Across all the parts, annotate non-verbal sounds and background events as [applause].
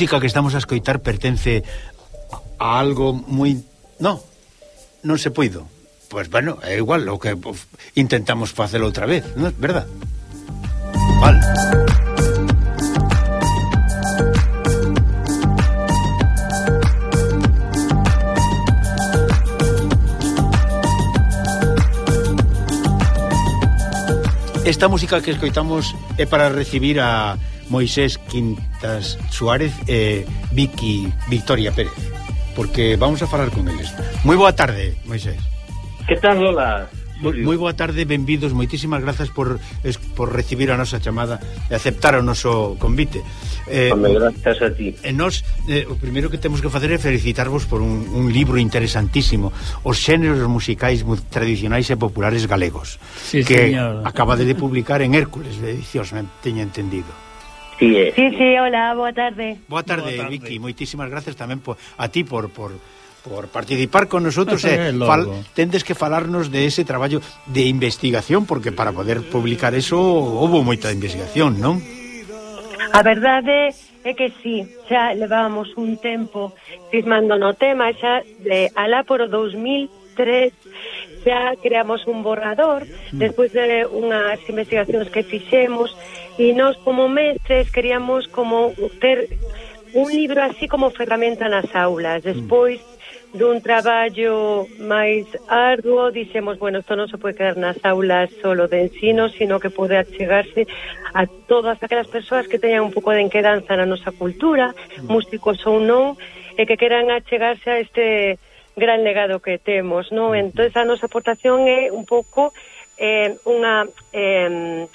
música que estamos a escoitar pertence a algo moi... No, non se puido. Pois, pues, bueno, é igual o que intentamos facelo outra vez, non é verdad? Vale. Esta música que escoitamos é para recibir a Moisés Quintas Suárez e Vicky Victoria Pérez porque vamos a falar con eles moi boa tarde Moisés que tal Lola? Moi boa tarde, benvidos, moitísimas grazas por, es, por recibir a nosa chamada e aceptar o noso convite. Eh, Home, grazas a ti. E nos, eh, o primeiro que temos que facer é felicitarvos por un, un libro interesantísimo, Os xéneros musicais tradicionais e populares galegos, sí, que señor. acaba de publicar en Hércules, eh, de edicións, me teña entendido. Sí, eh. sí, sí, hola, boa tarde. Boa tarde, boa tarde. Vicky, moitísimas gracias tamén por, a ti por, por por participar con nosotros [laughs] eh, eh, fal, tendes que falarnos de ese traballo de investigación porque para poder publicar eso houve moita investigación, non? A verdade é que sí, xa levábamos un tempo cismando no tema, xa de alá por 2000 2003 xa creamos un borrador mm. despois de unhas investigacións que fixemos e nós como mestres queríamos como ter un libro así como ferramenta nas aulas mm. despois dun traballo máis arduo, dixemos, bueno, isto non se pode quedar nas aulas solo de ensino, sino que pode achegarse a todas aquelas persoas que teñan un pouco de enquedanza na nosa cultura, mm. músicos ou non, e que queran achegarse a este gran legado que temos, non? Entón, a nosa aportación é un pouco eh, unha... Eh,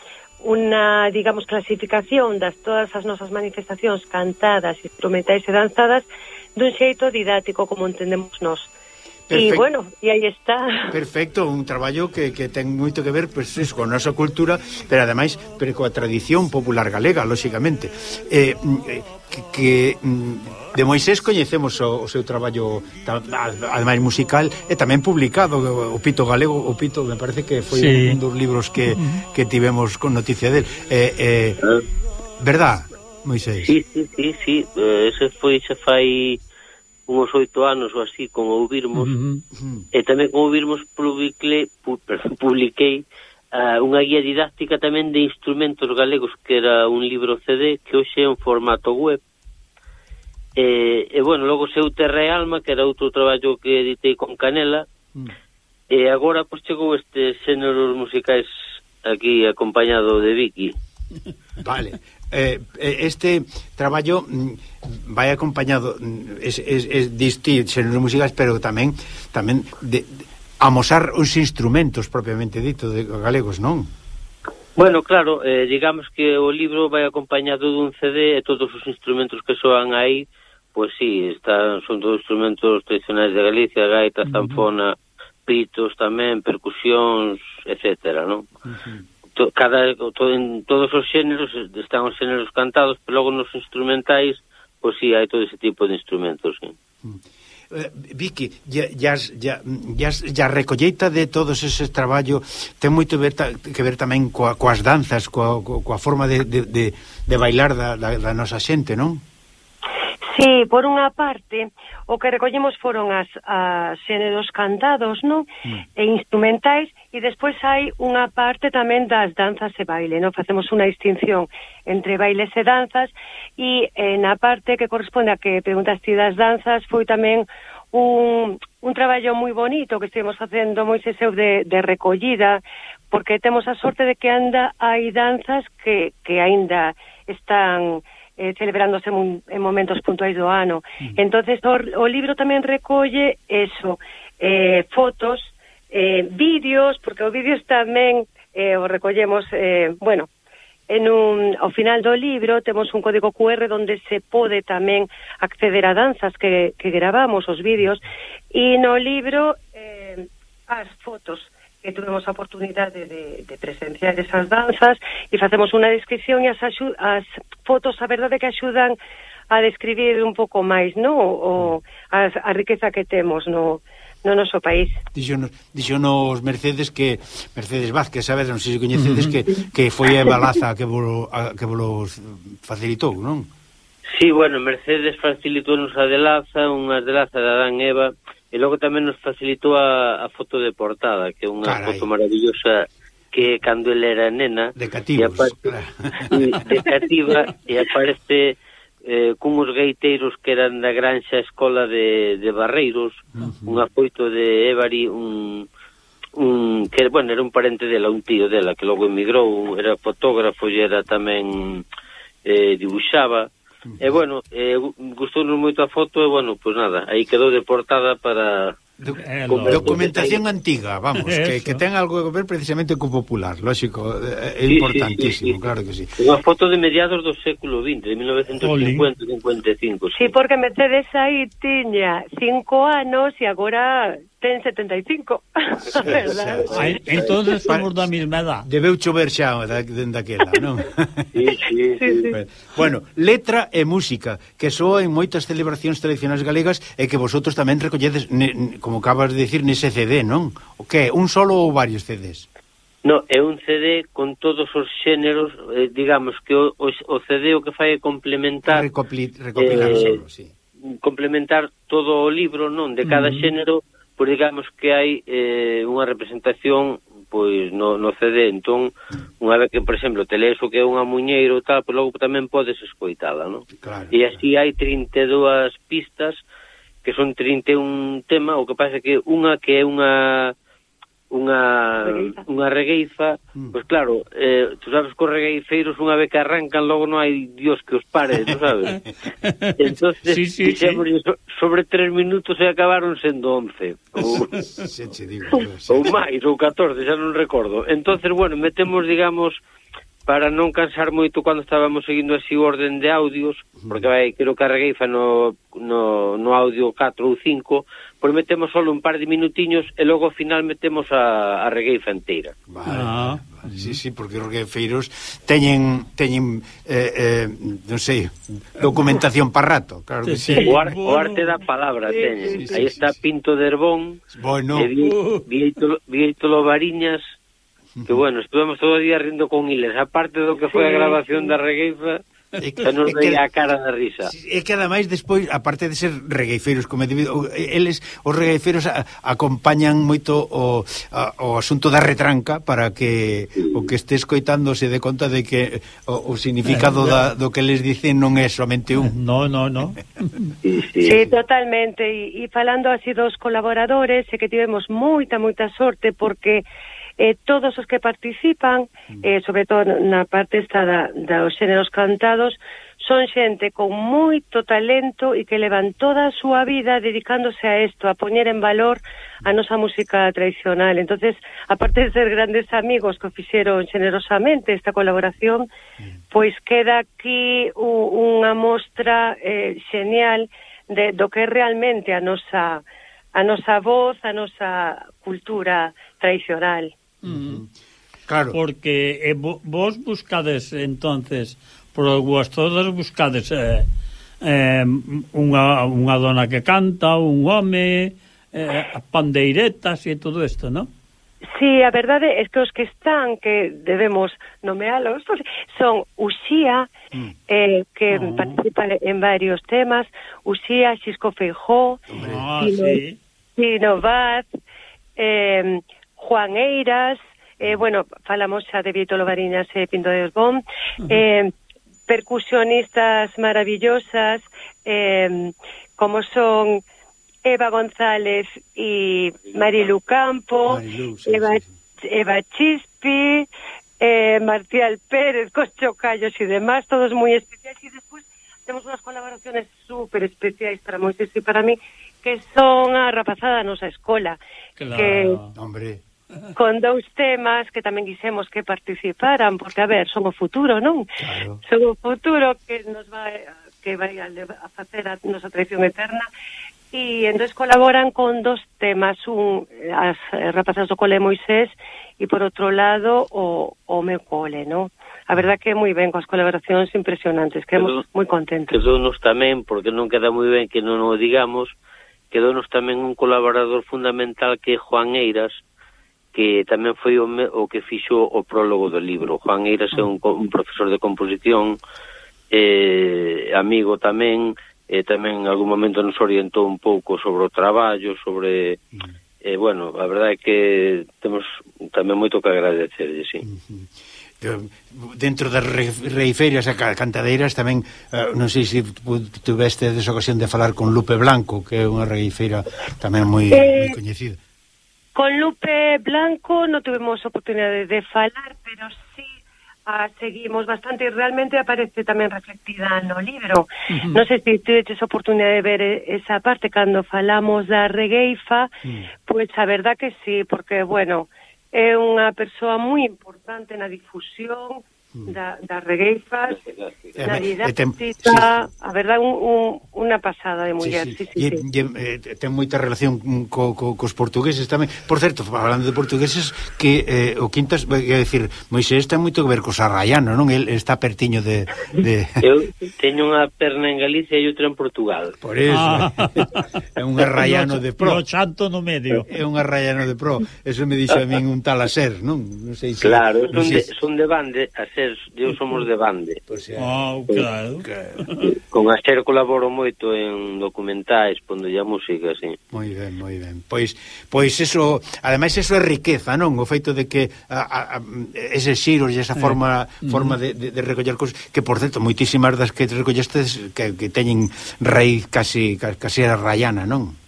unha, digamos, clasificación das todas as nosas manifestacións cantadas, instrumentais e danzadas dun xeito didático como entendemos nós. Uh E, bueno, e aí está. Perfecto, un traballo que, que ten moito que ver pues, es, con a nosa cultura, pero ademais pero coa tradición popular galega, lóxicamente. Eh, mm, eh, que, que mm, de Moisés coñecemos o, o seu traballo ademais musical e tamén publicado o Pito Galego, o Pito me parece que foi sí. un dos libros que, que tivemos con noticia del. Eh, eh, ah. verdad, Moisés? Sí, sí, sí, sí. Eh, ese foi, xa fai unhos oito anos ou así con Ouvirmos uh -huh. e tamén con Ouvirmos publiquei, pu, [laughs] publiquei uh, unha guía didáctica tamén de instrumentos galegos que era un libro CD que hoxe é un formato web e, e bueno, logo seu Terra e Alma que era outro traballo que editei con Canela uh -huh. e agora pois chegou este xéneros musicais aquí acompañado de Vicky Vale, Eh, eh, este traballo mm, vai acompañado mm, es, es, es distintos xéneros musicais, pero tamén tamén de, de amosar os instrumentos propiamente dito de galegos, non? Bueno, claro, eh, digamos que o libro vai acompañado dun CD e todos os instrumentos que soan aí, pois sí, están, son todos instrumentos tradicionais de Galicia, gaita, zanfona, pitos tamén, percusións, etcétera, non? Uh -huh to, cada, to, en todos os xéneros están os xéneros cantados, pero logo nos instrumentais, pois si sí, hai todo ese tipo de instrumentos. Sí. Mm. Eh, Vicky, ya ya ya ya recolleita de todos ese traballo ten moito ver ta, que ver tamén coa, coas danzas, coa, coa forma de, de, de, de bailar da, da, da nosa xente, non? Sí, por unha parte, o que recollemos foron as, as xéneros cantados, non? Mm. E instrumentais, E despois hai unha parte tamén das danzas e baile, non? Facemos unha distinción entre bailes e danzas e eh, na parte que corresponde a que preguntas ti das danzas foi tamén un, un traballo moi bonito que estivemos facendo moi seseu de, de recollida porque temos a sorte de que anda hai danzas que, que aínda están eh, celebrándose en momentos puntuais do ano. Mm. Entonces o, o libro tamén recolle eso, eh, fotos eh, vídeos, porque os vídeos tamén eh, os recollemos, eh, bueno, en un, ao final do libro temos un código QR donde se pode tamén acceder a danzas que, que gravamos, os vídeos, e no libro eh, as fotos que tuvemos a oportunidade de, de presenciar esas danzas e facemos unha descripción e as, as fotos, a verdade que axudan a describir un pouco máis, non? O, a, a riqueza que temos no, no noso país. Dixonos, dixonos Mercedes que Mercedes Vázquez, sabes, non sei se coñecedes que, que foi a Balaza que volo, a, que volo facilitou, non? Sí, bueno, Mercedes facilitou nos a delaza, unha delaza de Adán Eva, e logo tamén nos facilitou a, a foto de portada, que é unha Carai. foto maravillosa que cando ele era nena... De cativos, aparte, claro. De cativa, e aparece eh, cunhos gaiteiros que eran da granxa escola de, de Barreiros, uh -huh. un apoito de Évari, un, un que, bueno, era un parente dela, un tío dela, que logo emigrou, era fotógrafo e era tamén eh, dibuixaba, e bueno, eh, gustounos moito a foto e bueno, pois pues nada, aí quedou de portada para Do, documentación antiga, vamos, que, que ten algo que ver precisamente co popular, lógico, é sí, importantísimo, sí, sí, sí. claro que sí. Unha foto de mediados do século XX, de 1950-55. Sí, porque Mercedes aí tiña cinco anos e agora ten 75. Sí, [laughs] verdad? Sí, sí, entonces somos da mesma edad. Debeu chover xa dende aquela, non? [laughs] sí, sí, sí, sí. Bueno, letra e música, que soa en moitas celebracións tradicionais galegas e que vosotros tamén recolledes, ne, como acabas de dicir, nese CD, non? O que? Un solo ou varios CDs? No, é un CD con todos os xéneros, eh, digamos que o, o, o CD o que fai é complementar... Recopli, recopilar eh, solo, sí. Complementar todo o libro, non? De cada uh -huh. xénero pois digamos que hai eh, unha representación pois no, no CD, entón unha vez que, por exemplo, te lees o que é unha muñeiro tal, pois logo tamén podes escoitala, non? Claro, e así claro. hai 32 pistas que son 31 tema, o que pasa que unha que é unha unha regueiza. unha regueiza, mm. pois claro, eh, tú sabes que os regueifeiros unha vez que arrancan logo non hai dios que os pare, tú sabes. [laughs] Entonces, sí, sí, sí. So, sobre tres minutos se acabaron sendo 11 ou [laughs] se digo, ou máis ou 14, xa non recordo. Entonces, bueno, metemos digamos para non cansar moito cando estábamos seguindo así o orden de audios, porque vai, creo que a fa no, no, no audio 4 ou 5, pois metemos só un par de minutiños e logo ao final metemos a, a regueifa inteira. Vale, ah. vale, sí, sí, porque os regueifeiros teñen, teñen eh, eh, non sei, documentación para rato, claro que sí. sí. O, ar, o arte da palabra teñen. Sí, sí, Aí está sí, Pinto de Herbón, bueno. e Vieito, Vieito Lobariñas, que bueno, estuvemos todo o día rindo con Iles, aparte do que foi a grabación da regueifa, e que, nos veía a cara da risa. É que ademais despois, aparte de ser regueifeiros como debido, eles os regueifeiros a, acompañan moito o, a, o asunto da retranca para que o que este escoitando se dé conta de que o, o significado da, do que les dicen non é somente un. No, no, no. sí, sí. sí, totalmente. E falando así dos colaboradores, é que tivemos moita moita sorte porque eh, todos os que participan, mm. eh, sobre todo na parte esta da, dos xéneros cantados, son xente con moito talento e que levan toda a súa vida dedicándose a isto, a poñer en valor a nosa música tradicional. Entonces, aparte de ser grandes amigos que fixeron generosamente esta colaboración, mm. pois queda aquí unha mostra eh, genial de, do que é realmente a nosa, a nosa voz, a nosa cultura tradicional. Mm. Claro. Porque eh, vos buscades entonces por vos todas buscades eh, eh, unha, unha dona que canta, un home, eh, pandeiretas e todo isto, non? Sí, a verdade é que os que están, que debemos nomealos, son Uxía, mm. eh, que oh. participa en varios temas, Uxía, Xisco Feijó, oh, Tino, sí. Tino Vaz, eh, Juan Eiras, eh, mm. bueno, falamos xa de Vito Lobariñas e Pinto de Osbón, uh -huh. eh, percusionistas maravillosas, eh, como son Eva González e Marilu Campo, Marilu, sí, Eva, sí, sí. Eva Chispi, eh, Martial Pérez, Cocho Callos e demás, todos moi especiais, e despois temos unhas colaboraciones super especiais para Moisés e para mí, que son a rapazada da nosa escola. Claro, que, hombre con dous temas que tamén quisemos que participaran, porque, a ver, son o futuro, non? Claro. Son o futuro que nos vai, que vai a, a facer a nosa tradición eterna, e entón colaboran con dos temas, un as rapazas do cole Moisés e por outro lado o, o meu cole, non? A verdad que moi ben, coas colaboracións impresionantes, quedemos moi contentos. Quedounos tamén, porque non queda moi ben que non o digamos, quedounos tamén un colaborador fundamental que é Juan Eiras, que tamén foi o, me, o que fixo o prólogo do libro. Juan Eiras é un, un profesor de composición, eh, amigo tamén, e eh, tamén en algún momento nos orientou un pouco sobre o traballo, sobre... Mm. Eh, bueno, a verdade é que temos tamén moito que agradecerlle, sí. Uh eh, -huh. Dentro das reiferias e cantadeiras tamén, uh, non sei se tuveste desocasión de falar con Lupe Blanco, que é unha reifeira tamén moi, eh, moi coñecida. Con Lupe Blanco non tuvemos oportunidade de falar, pero sí a seguimos bastante e realmente aparece tamén reflectida no libro. Uh -huh. Non sei se tiveches oportunidade de ver eh, esa parte cando falamos da regueifa, uh -huh. pois a verdad que sí, porque, bueno, é unha persoa moi importante na difusión, Mm. da, das regueifas, da didactita, eh, sí. a verdade, un, un, unha pasada de muller. Sí, sí. Sí, sí, sí. E, eh, ten moita relación co, co, cos portugueses tamén. Por certo, falando de portugueses, que eh, o Quintas, quer decir, Moisés ten moito que ver cos arraianos, non? El está pertiño de... de... [laughs] Eu teño unha perna en Galicia e outra en Portugal. Por eso. Ah. [laughs] é un arraiano de pro. O chanto no medio. É un arraiano de pro. Eso me dixo a min un tal a ser, non? non sei se, claro, non son, sei... de, son de bande a ser Andrés, eu somos de Bande. Pois pues, Oh, ah, claro. claro. Con xer colaboro moito en documentais, pondo a música, sí. Moi ben, moi ben. Pois pois eso, ademais eso é riqueza, non? O feito de que a, a, ese xiro e esa forma eh. forma de, de, de recoller cousas que por certo moitísimas das que recollestes que, que teñen raíz casi casi a rayana, non?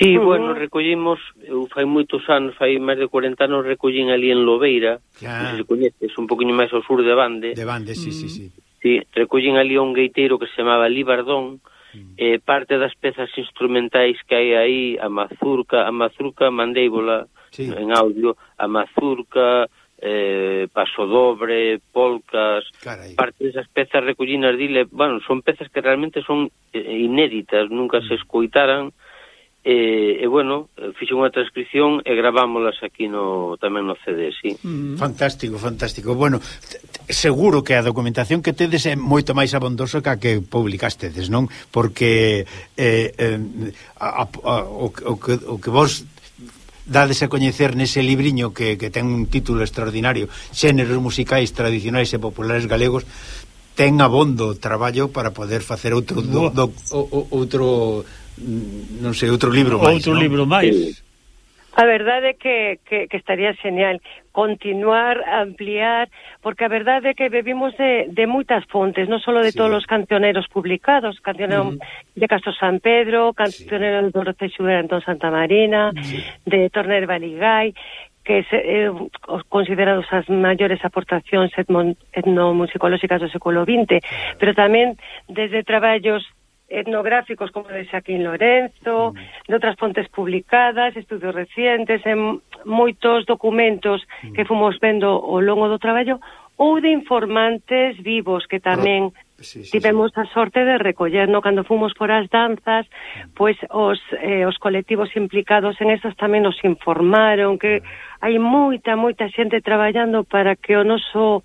Sí, uh -huh. bueno, recollimos, eu fai moitos anos, fai máis de 40 anos, recollín ali en Lobeira, que se coñeces, un poquinho máis ao sur de Bande. De Bande, sí, uh -huh. sí, mm. sí. Sí, recollín ali un gaiteiro que se chamaba Libardón, uh -huh. eh, parte das pezas instrumentais que hai aí, a mazurca, a mazurca mandéibola, sí. en audio, a mazurca, eh, pasodobre, polcas, Carai. parte desas pezas recollinas, dile, bueno, son pezas que realmente son eh, inéditas, nunca uh -huh. se mm. escoitaran, uh E, e bueno, fixe unha transcripción e gravámolas aquí no tamén no CD, sí. Mm. Fantástico, fantástico. Bueno, seguro que a documentación que tedes é moito máis abondosa que a que publicastedes, non? Porque eh, eh, a, a, a, o, o, que, o que vos dades a coñecer nese libriño que, que ten un título extraordinario Xéneros musicais tradicionais e populares galegos ten abondo traballo para poder facer outro do, do, o, outro non sei, outro libro máis, Outro non? libro máis. A verdade é que, que, que estaría genial continuar, ampliar, porque a verdade é que bebimos de, de moitas fontes, non só de sí. todos os cancioneros publicados, cancionero uh -huh. de Castro San Pedro, cancionero sí. de Dorote Xubera Antón Santa Marina, sí. de Torner Baligay, que se, eh, considerados as maiores aportacións etnomusicolóxicas do século XX, pero tamén desde traballos etnográficos como de Xaquín Lorenzo, mm. de outras fontes publicadas, estudios recientes, en moitos documentos mm. que fomos vendo ao longo do traballo, ou de informantes vivos que tamén sí, sí, tivemos sí. a sorte de recoller, no cando fomos por as danzas, mm. pois os eh, os colectivos implicados en esas tamén nos informaron que hai moita moita xente traballando para que o noso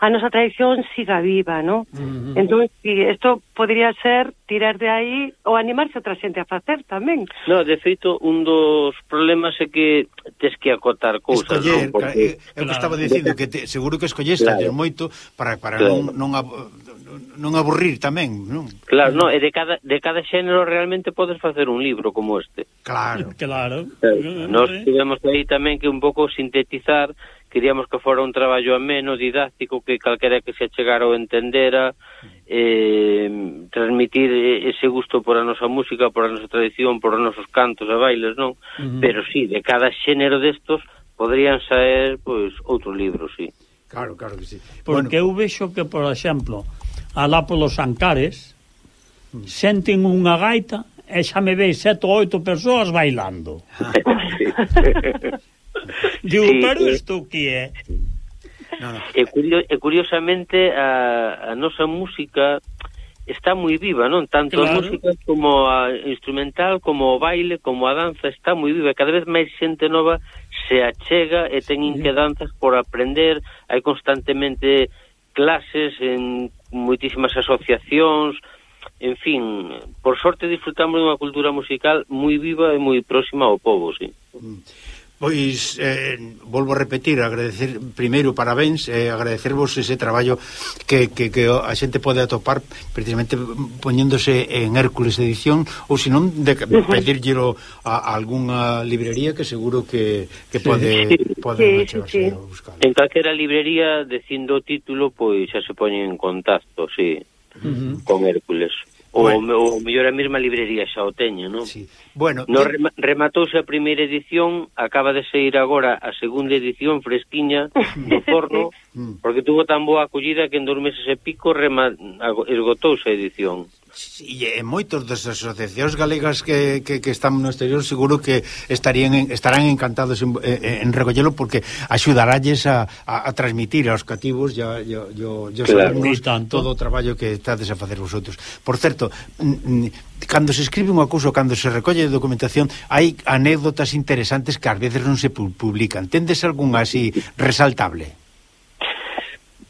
a nosa tradición siga viva, ¿no? Uh -huh. Entón, isto podría ser tirar de aí ou animarse outra xente a facer tamén. No, de feito, un dos problemas é que tes que acotar cousas, Escoller, non? Porque... Eu claro. estaba dicindo que te, seguro que escolleste claro. moito para, para claro. non, non, ab non aburrir tamén, non? Claro, non, e de cada, de cada xénero realmente podes facer un libro como este. Claro. Claro. Eh, claro. Nos tivemos aí tamén que un pouco sintetizar queríamos que fora un traballo ameno, didáctico, que calquera que se achegara o entendera, eh, transmitir ese gusto por a nosa música, por a nosa tradición, por os nosos cantos e bailes, non? Uh -huh. Pero sí, de cada xénero destos podrían saer pois outros libros, sí. Claro, claro que sí. Porque bueno. eu vexo que, por exemplo, alá polos Ancares, mm. senten unha gaita e xa me veis sete ou oito persoas bailando. [laughs] [laughs] Digo, sí, pero isto que é? No, no. E, curio, e curiosamente a, a nosa música está moi viva, non? Tanto claro. a música como a instrumental, como o baile, como a danza, está moi viva. Cada vez máis xente nova se achega e ten inquedanzas por aprender. Hai constantemente clases en moitísimas asociacións, en fin, por sorte disfrutamos dunha cultura musical moi viva e moi próxima ao povo, sí. Mm. Pois, eh, volvo a repetir, agradecer primeiro parabéns, eh, agradecervos ese traballo que, que, que a xente pode atopar precisamente poñéndose en Hércules Edición ou senón de pedírllelo a, a algunha librería que seguro que, que pode, sí, pode sí, sí, sí. buscar. En calquera librería, dicindo o título, pois xa se poñen en contacto, sí, uh -huh. con Hércules. O, bueno. o, mellor a mesma librería xa o teño, non? Sí. Bueno, no, que... rematouse a primeira edición, acaba de sair agora a segunda edición fresquiña do [laughs] forno, mm. porque tuvo tan boa acollida que en dos meses e pico rema... esgotouse a edición. E en eh, moitos das asociacións galegas que, que, que están no exterior seguro que estarían estarán encantados en, en, en recollelo porque axudaralles a, a, a transmitir aos cativos ya yo claro. alumnos tanto. todo o traballo que estades a facer vosotros. Por certo, cando se escribe unha cousa cando se recolle documentación hai anécdotas interesantes que ás veces non se publican. Tendes algunha así resaltable?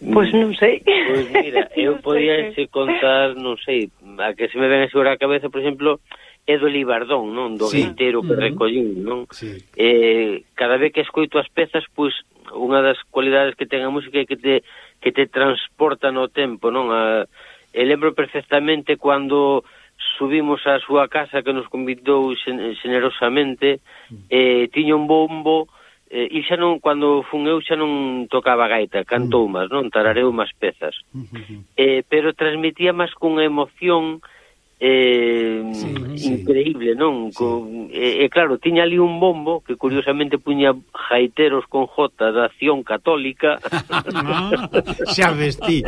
Pois non sei. Pois mira, eu podía se contar, non sei, a que se me ven a segurar a cabeza, por exemplo, é do Libardón, non? Do sí. gaitero que uh -huh. recollín, non? Sí. Eh, cada vez que escoito as pezas, pois, unha das cualidades que ten a música é que te, que te transporta no tempo, non? A, e lembro perfectamente cando subimos á súa casa que nos convidou xen, xenerosamente, mm. eh, tiña un bombo, eh, e xa non, cando fun eu xa non tocaba gaita, cantou mm. máis, non? Tarareu máis pezas. Mm, mm, eh, pero transmitía máis cunha emoción eh, sí, increíble, sí. non? Sí. Con, e, eh, e claro, tiña ali un bombo que curiosamente puña jaiteros con J da acción católica. no, [laughs] ah, xa vestí.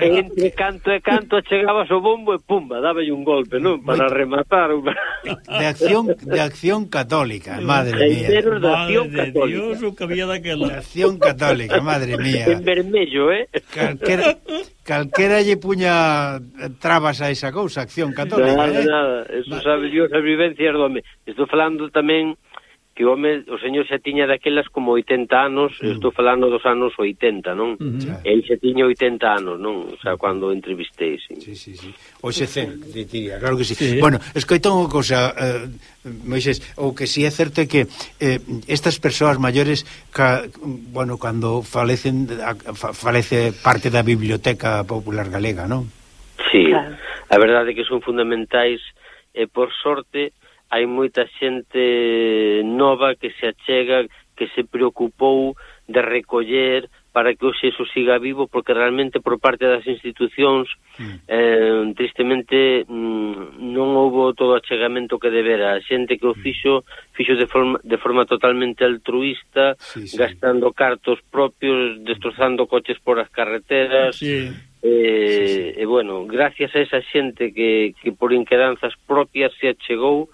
Entre canto e canto chegabas o bombo e pumba, dáballe un golpe, non? Para Muy... rematar. Una... de acción de acción católica, madre mía. Jaiteros de acción madre católica. Dios, o que había daquela. De acción católica, madre mía. En vermello, eh? Calquera, calquera lle puña trabas a esa cousa, acción católica, nada, eh? Nada, eso sabe Dios as vivencias do home. Estou falando tamén que o home, o señor xa tiña daquelas como 80 anos, mm. estou falando dos anos 80, non? Mm -hmm. El xa tiña 80 anos, non? O sea, cando entrevistei, sí. Sí, sí, sí. Oxe cen, diría, claro que sí. sí. Bueno, escoito unha cosa, eh, Moisés, o que si sí é certo é que eh, estas persoas maiores, ca, bueno, cando falecen, falece parte da biblioteca popular galega, non? Sí, claro. a verdade é que son fundamentais, e por sorte, hai moita xente nova que se achega, que se preocupou de recoller para que hoxe eso siga vivo, porque realmente por parte das institucións, mm. eh, tristemente, mm, non houve todo o achegamento que debera. A xente que o mm. fixo, fixo de forma, de forma totalmente altruista, sí, sí. gastando cartos propios, destrozando coches por as carreteras, sí. Eh, sí, sí. e bueno, gracias a esa xente que, que por inquedanzas propias se achegou,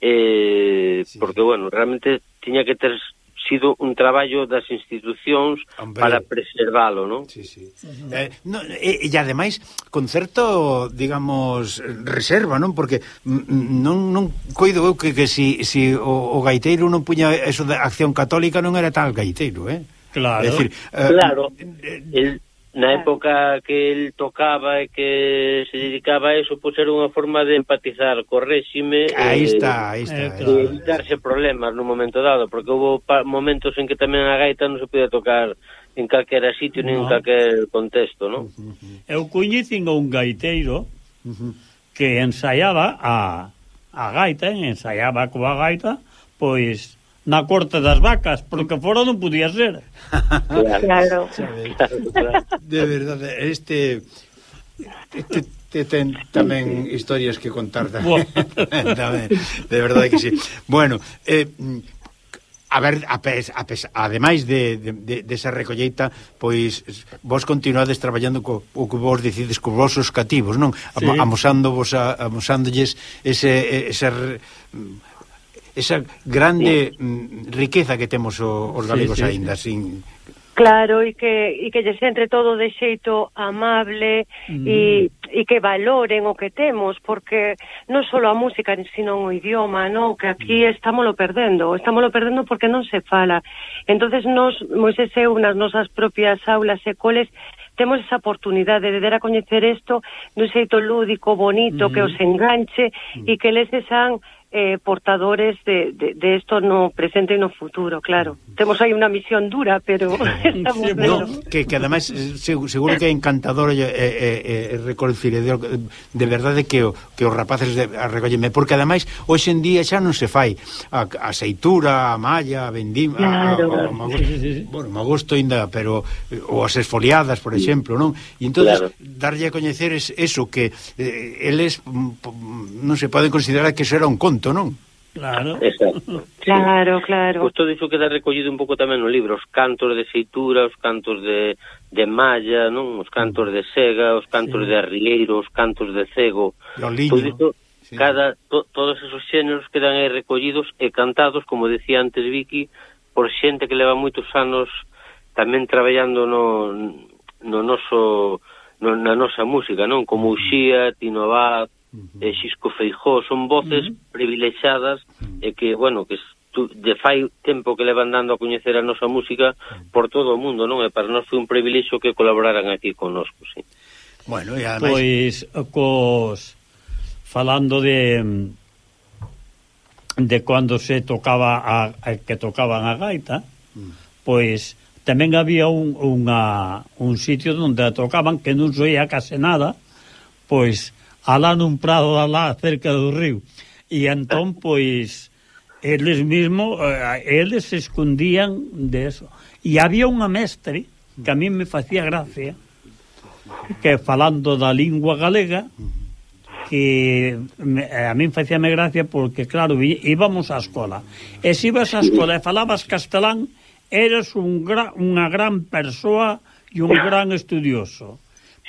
eh, sí. porque, bueno, realmente tiña que ter sido un traballo das institucións Hombre. para preservalo, non? Sí, sí. Uh -huh. eh, no, e, e ademais con certo, digamos, reserva, non? Porque non, non coido eu que, que si, si o, o gaiteiro non puña eso de acción católica non era tal gaiteiro, eh? Claro. É decir, eh, claro. El, na época que el tocaba e que se dedicaba a eso, pois era unha forma de empatizar co réxime aí eh, está, aí eh, está, eh, claro. e evitarse problemas no momento dado, porque houve momentos en que tamén a gaita non se podía tocar en calquera sitio, no. nin en calquer contexto, non? Eu coñecín un gaiteiro que ensaiaba a, a gaita, ensaiaba coa gaita, pois na corte das vacas, porque fora non podía ser. Claro. claro. De verdade, este, este te ten tamén historias que contar tamén, [laughs] tamén de verdade que sí. Bueno, eh, a ver, a pes, a pes, ademais de, de, de esa recolleita, pois vos continuades traballando co, o que vos decides co vosos cativos, non? Sí. A, amosándolles ese, ese esa grande sí. Mm, riqueza que temos o, os galegos sí, sí, aínda sí. sin Claro, e que e que lles entre todo de xeito amable mm. e e que valoren o que temos porque non só a música, sino o idioma, no? Que aquí mm. estámoslo perdendo, estámoslo perdendo porque non se fala. Entonces nos Moisés e eu nas nosas propias aulas e coles temos esa oportunidade de dar a coñecer isto dun xeito lúdico, bonito, mm. que os enganche mm. e que les desan eh, portadores de, de, de esto no presente e no futuro, claro. Temos aí unha misión dura, pero [laughs] estamos no, que, que ademais eh, seguro que é encantador e eh, eh, eh, eh reconciliador eh, de verdade que, o, que os rapaces de, recollenme, porque ademais hoxe en día xa non se fai a, a seitura, a malla, a vendima claro. a, a, a magosto, sí, sí, sí. bueno, magosto ainda, pero ou as esfoliadas, por exemplo, non? E entonces claro. darlle a coñecer es, eso que eh, eles mm, mm, non se poden considerar que eso era un conto conto, non? Claro. Exacto. [laughs] Claro, claro. Pois todo iso queda recollido un pouco tamén no libro, os cantos de seitura, os cantos de, de malla, non? Os cantos de sega, os cantos sí. de arrieiro, os cantos de cego. Todo pois iso, sí. cada, to, todos esos xéneros quedan aí recollidos e cantados, como decía antes Vicky, por xente que leva moitos anos tamén traballando no, no noso no, na nosa música, non? Como mm. Uxía, Tino Abad, uh eh, -huh. e Xisco Feijó son voces uh -huh. privilexiadas uh eh, -huh. e que, bueno, que de fai tempo que levan dando a coñecer a nosa música por todo o mundo, non? E para nós foi un privilexio que colaboraran aquí connosco, sí. Bueno, e ademais... Pois, cos... falando de de cando se tocaba a, a que tocaban a gaita, mm. pois tamén había un, unha, un sitio onde a tocaban que non soía case nada, pois alá nun prado alá cerca do río. E entón, pois, eles mesmo, eh, eles se escondían de eso. E había unha mestre que a mí me facía gracia, que falando da lingua galega, que me, eh, a min facíame gracia porque, claro, íbamos á escola. E se ibas á escola e falabas castelán, eras un gra, unha gran persoa e un gran estudioso.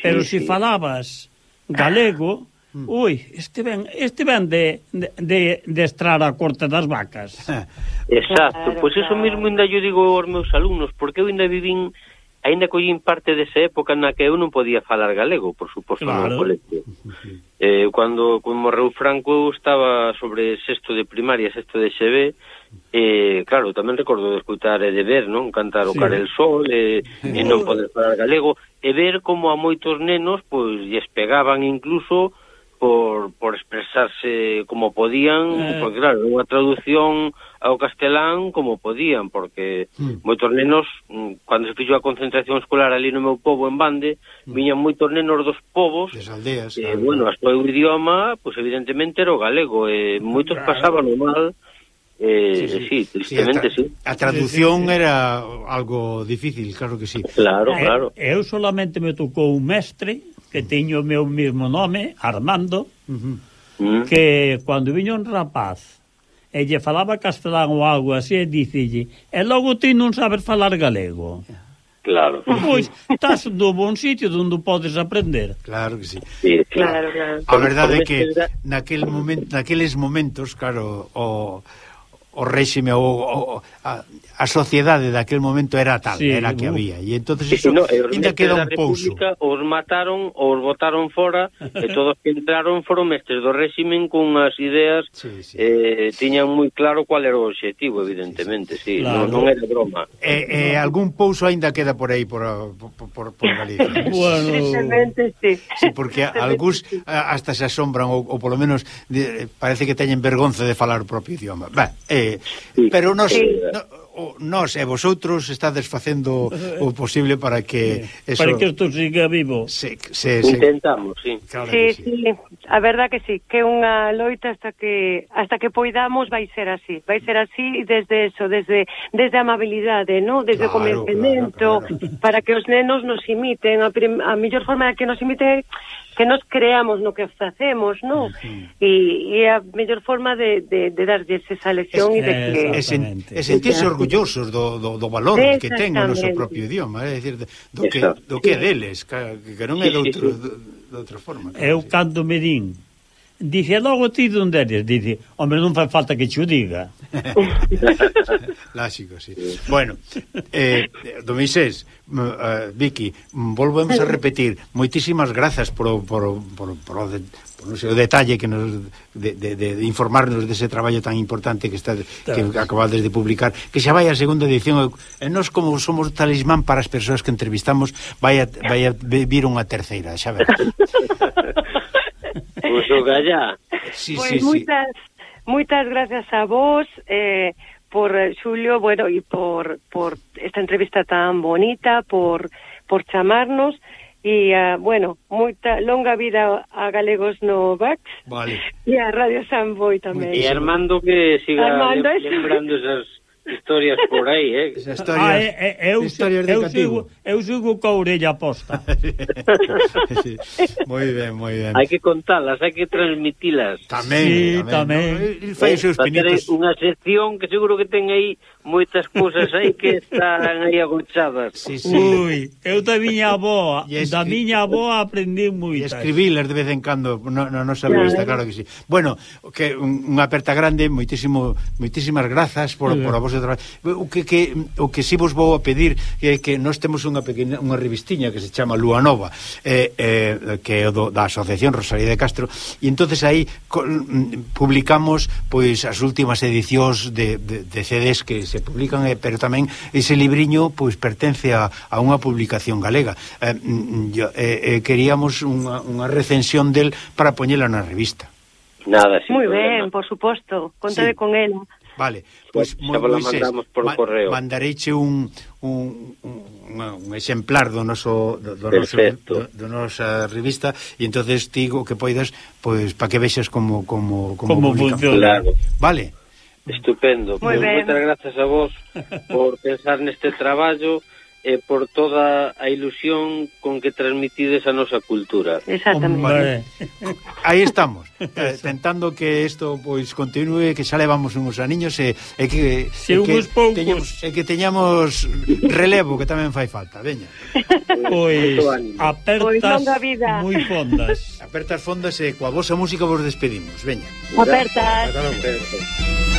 Pero se falabas galego, Mm. Ui, este ben, este ben de, de, de estrar a corte das vacas. [laughs] Exacto, pois claro, pois pues claro. mesmo ainda eu digo aos meus alumnos, porque eu ainda vivín, ainda collín parte desa época na que eu non podía falar galego, por suposto, claro. no colegio. [laughs] Mm-hmm. Eh, cando, cando morreu Franco, estaba sobre sexto de primaria, sexto de XB, eh, claro, tamén recordo de escutar e de ver, non? Cantar o sí. Carel Sol, e, e non poder falar galego, e ver como a moitos nenos, pois, lles pegaban incluso por, por expresarse como podían, eh. porque claro, unha traducción ao castelán como podían, porque mm. moitos nenos, mm, cando se fixo a concentración escolar ali no meu povo en Bande, mm. viñan moitos nenos dos povos, das aldeas, eh, claro. bueno, a súa idioma, pois pues, evidentemente era o galego, e ah, moitos claro. pasaban o mal, Eh, sí, sí. sí, tristemente, sí. A, tra sí. a traducción sí, sí, sí. era algo difícil, claro que sí. Claro, eh, claro. Eu solamente me tocou un mestre que teño o meu mesmo nome, Armando, uh -huh. Mm. que cando viño un rapaz e lle falaba castelán ou algo así, e dicille, e logo ti non sabes falar galego. Claro. Pois, estás no bon sitio onde podes aprender. Claro que sí. sí claro. claro. A verdade é que naquel momento, naqueles momentos, claro, o o réxime ou a, a sociedade daquel momento era tal, sí, era que uh. había. E entonces sí, eso no, ainda queda un pouso. Os mataron, os botaron fora e [laughs] todos que entraron foron mestres do réximen con as ideas sí, sí. eh tiñan moi claro cual era o obxectivo, evidentemente, sí, sí. Claro. Non, non era broma. E, e algún pouso aínda queda por aí por por, por, por Galicia. [laughs] bueno. Tristemente, sí. sí. porque algúns hasta se asombran ou, ou polo menos de, parece que teñen vergonza de falar o propio idioma. Ben, eh sí. pero nos, sí. no, nos e vosotros estades facendo o posible para que eso, para que isto siga vivo se, se, se, intentamos, sí. Claro sí, sí. sí a verdad que sí que unha loita hasta que hasta que poidamos vai ser así vai ser así desde eso desde desde a amabilidade no desde claro, o convencemento claro, claro. para que os nenos nos imiten a, prim, a mellor forma de que nos imiten que nos creamos no que facemos, non? Sí. E, e a mellor forma de, de, de darlles esa lección e de que... E, sen, e sentirse orgullosos do, do, do valor que ten o noso propio idioma, eh, é dicir, do, que, do que é deles, que, que non é de, outro, de, de outra forma. Eu cando me din Dice, logo ti dun eres? Dice, hombre, non fai falta que xo diga. [laughs] Láxico, sí. Bueno, eh, do uh, eh, Vicky, volvemos a repetir, moitísimas grazas por, por, por, por, de, por no sei, o detalle que nos, de, de, de informarnos dese traballo tan importante que está que acabades de publicar, que xa vai a segunda edición, e nos como somos talismán para as persoas que entrevistamos, vai a, vai a vir unha terceira, xa verás. [laughs] Uso gallá. Sí, pues sí, muchas, sí. muchas gracias a vos, eh, por Xulio, bueno, e por, por esta entrevista tan bonita, por, por chamarnos, e, uh, ah, bueno, moita longa vida a Galegos no Vax vale. e a Radio Sanboy tamén. E Armando que siga Armando, lembrando esas historias por aí, eh? Historias, ah, eh, eh, eu, historias de eu, sigo, eu sigo coa orella posta. [laughs] sí. Moi ben, moi ben. Hai que contalas, hai que transmitilas. Tamén, sí, tamén. tamén. No? Fai os seus pinitos. Unha sección que seguro que ten aí moitas cousas aí que están aí agochadas. Sí, sí. Ui, eu da miña avó, [laughs] escri... da miña avó aprendí moitas. E escribilas de vez en cando, no, no, no sabía claro. claro que sí. Bueno, que unha aperta grande, moitísimo, moitísimas grazas por, por a vosa traballo. O que, que, o que si vos vou a pedir é que, que nós temos unha pequena unha revistiña que se chama Lua Nova, eh, eh, que é do, da Asociación Rosalía de Castro, e entonces aí publicamos pois as últimas edicións de, de, de CDs que se se publican, eh, pero tamén ese libriño pois pertence a, a unha publicación galega. Eh, mm, yo, eh, eh, queríamos unha, unha recensión del para poñela na revista. Nada, sí. Moi ben, por suposto, contade sí. con ela Vale, pois pues, pues, mandamos por ma correo. Mandareiche un, un, un, un exemplar do noso do, do noso do, do nosa revista e entonces digo que poidas pois pues, para que vexas como como como, como funciona. Claro. Vale. Estupendo. Pues, ben. Moitas grazas a vos por [laughs] pensar neste traballo e por toda a ilusión con que transmitides a nosa cultura. Exactamente. Vale. [laughs] aí estamos, eh, tentando que isto pois continúe, que xa levamos uns aniños e, e que Se e que teñamos e que teñamos relevo que tamén fai falta, veña. [laughs] Pois, pois apertas pois, moi fondas. Apertas fondas e coa vosa música vos despedimos, veña. Apertas. Apertas.